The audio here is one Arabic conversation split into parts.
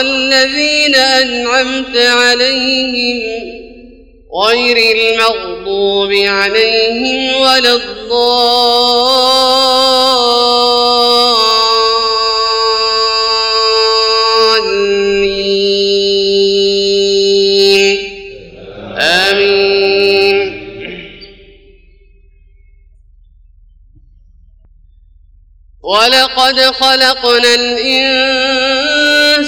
الذين أنعمت عليهم غير المغضوب عليهم ولا الضالين. آمين. ولقد خلقنا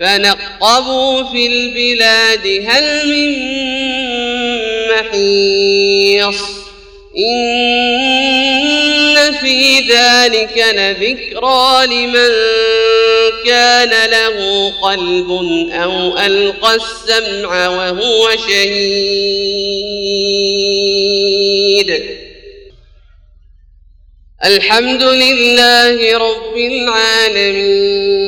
فنقبوا في البلاد هل من محيص إن في ذلك لذكرى لمن كان له قلب أو ألقى السمع وهو شهيد. الحمد لله رب العالمين.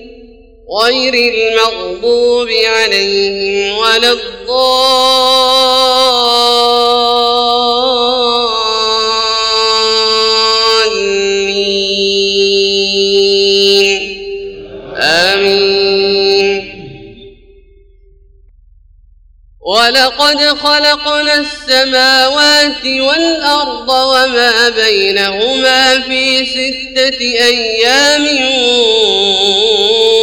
غير المغضوب عليهم ولا الضالين. آمين. ولقد خلقنا السماوات والأرض وما بينهما في ستة أيام